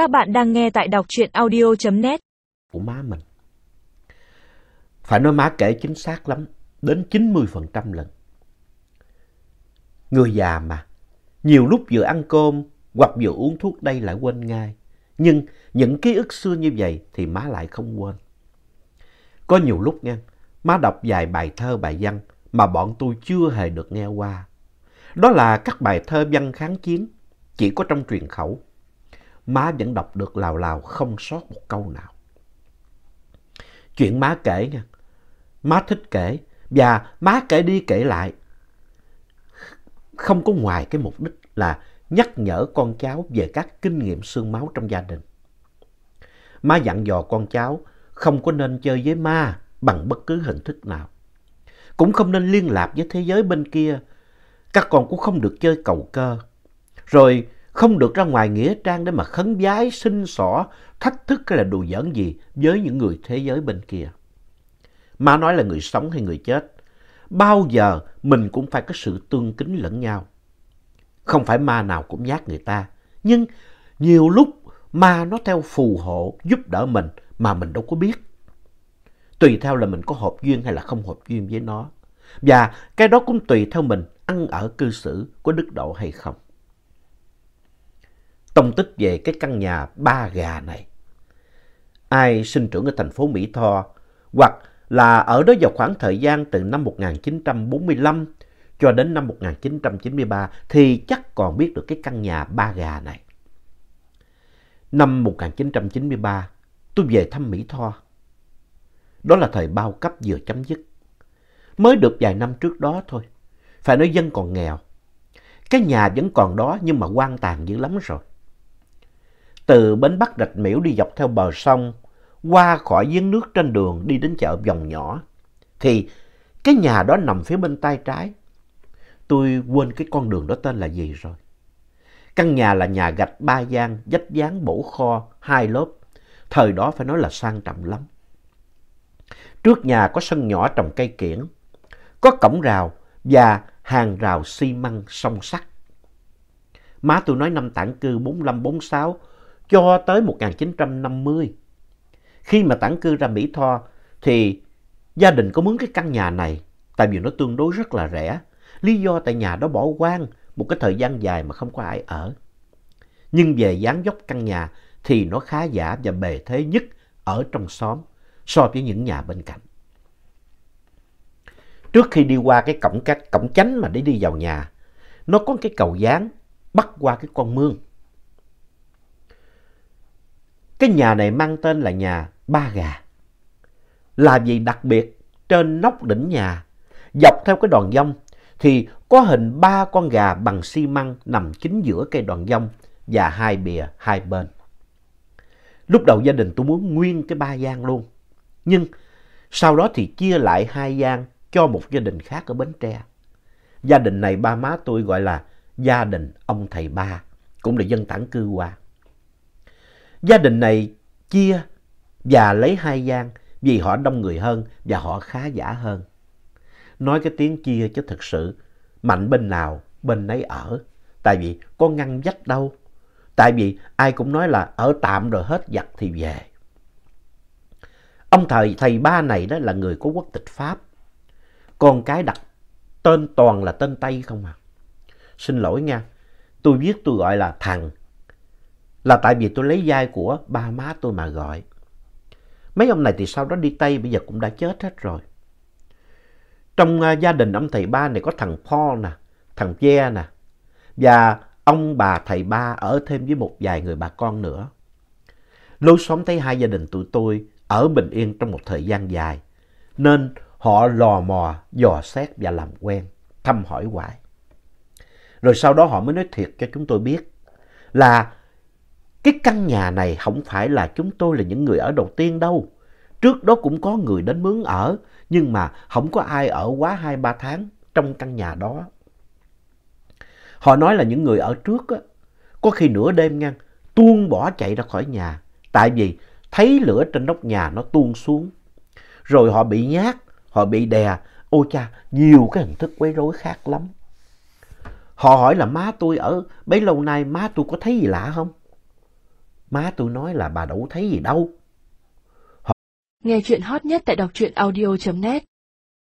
Các bạn đang nghe tại đọc truyện audio.net của má mình. Phải nói má kể chính xác lắm, đến 90% lần. Người già mà, nhiều lúc vừa ăn cơm hoặc vừa uống thuốc đây lại quên ngay. Nhưng những ký ức xưa như vậy thì má lại không quên. Có nhiều lúc nha, má đọc vài bài thơ bài văn mà bọn tôi chưa hề được nghe qua. Đó là các bài thơ văn kháng chiến, chỉ có trong truyền khẩu. Má vẫn đọc được lào lào không sót một câu nào. Chuyện má kể nha, má thích kể và má kể đi kể lại. Không có ngoài cái mục đích là nhắc nhở con cháu về các kinh nghiệm xương máu trong gia đình. Má dặn dò con cháu không có nên chơi với ma bằng bất cứ hình thức nào. Cũng không nên liên lạc với thế giới bên kia. Các con cũng không được chơi cầu cơ. Rồi không được ra ngoài nghĩa trang để mà khấn vái, xin xỏ, thách thức hay là đùa giỡn gì với những người thế giới bên kia. Má nói là người sống hay người chết, bao giờ mình cũng phải có sự tương kính lẫn nhau. Không phải ma nào cũng giác người ta, nhưng nhiều lúc ma nó theo phù hộ giúp đỡ mình mà mình đâu có biết. Tùy theo là mình có hợp duyên hay là không hợp duyên với nó. Và cái đó cũng tùy theo mình ăn ở cư xử có đức độ hay không. Tông tích về cái căn nhà ba gà này. Ai sinh trưởng ở thành phố Mỹ Tho hoặc là ở đó vào khoảng thời gian từ năm 1945 cho đến năm 1993 thì chắc còn biết được cái căn nhà ba gà này. Năm 1993, tôi về thăm Mỹ Tho. Đó là thời bao cấp vừa chấm dứt. Mới được vài năm trước đó thôi. Phải nói dân còn nghèo. Cái nhà vẫn còn đó nhưng mà quan tàn dữ lắm rồi. Từ bến Bắc Rạch Miễu đi dọc theo bờ sông, qua khỏi giếng nước trên đường đi đến chợ vòng nhỏ, thì cái nhà đó nằm phía bên tay trái. Tôi quên cái con đường đó tên là gì rồi. Căn nhà là nhà gạch ba gian, vách dáng bổ kho, hai lớp. Thời đó phải nói là sang trọng lắm. Trước nhà có sân nhỏ trồng cây kiển, có cổng rào và hàng rào xi măng song sắt. Má tôi nói năm tản cư 45-46 cho tới 1950. Khi mà tản cư ra Mỹ Tho thì gia đình có mướn cái căn nhà này tại vì nó tương đối rất là rẻ. Lý do tại nhà đó bỏ hoang một cái thời gian dài mà không có ai ở. Nhưng về dáng dốc căn nhà thì nó khá giả và bề thế nhất ở trong xóm so với những nhà bên cạnh. Trước khi đi qua cái cổng cách cổng chánh mà để đi vào nhà, nó có cái cầu dáng bắt qua cái con mương. Cái nhà này mang tên là nhà Ba Gà. Là vì đặc biệt trên nóc đỉnh nhà, dọc theo cái đòn dông thì có hình ba con gà bằng xi măng nằm chính giữa cây đòn dông và hai bìa hai bên. Lúc đầu gia đình tôi muốn nguyên cái ba gian luôn. Nhưng sau đó thì chia lại hai gian cho một gia đình khác ở Bến Tre. Gia đình này ba má tôi gọi là gia đình ông thầy ba, cũng là dân tản cư qua. Gia đình này chia và lấy hai gian vì họ đông người hơn và họ khá giả hơn. Nói cái tiếng chia chứ thực sự mạnh bên nào bên nấy ở. Tại vì có ngăn dách đâu. Tại vì ai cũng nói là ở tạm rồi hết giặc thì về. Ông thầy, thầy ba này đó là người có quốc tịch Pháp. Con cái đặt tên toàn là tên Tây không à. Xin lỗi nha, tôi viết tôi gọi là thằng. Là tại vì tôi lấy vai của ba má tôi mà gọi. Mấy ông này thì sau đó đi Tây bây giờ cũng đã chết hết rồi. Trong uh, gia đình ông thầy ba này có thằng Paul nè, thằng Che nè. Và ông bà thầy ba ở thêm với một vài người bà con nữa. Lối xóm thấy hai gia đình tụi tôi ở bình yên trong một thời gian dài. Nên họ lò mò, dò xét và làm quen, thăm hỏi hoài. Rồi sau đó họ mới nói thiệt cho chúng tôi biết là cái căn nhà này không phải là chúng tôi là những người ở đầu tiên đâu. Trước đó cũng có người đến mướn ở, nhưng mà không có ai ở quá 2-3 tháng trong căn nhà đó. Họ nói là những người ở trước á, có khi nửa đêm ngang, tuôn bỏ chạy ra khỏi nhà. Tại vì thấy lửa trên nóc nhà nó tuôn xuống. Rồi họ bị nhát, họ bị đè. Ôi cha, nhiều cái hình thức quấy rối khác lắm. Họ hỏi là má tôi ở bấy lâu nay má tôi có thấy gì lạ không? Má tôi nói là bà đâu thấy gì đâu. Họ... Nghe chuyện hot nhất tại đọc truyện audio.net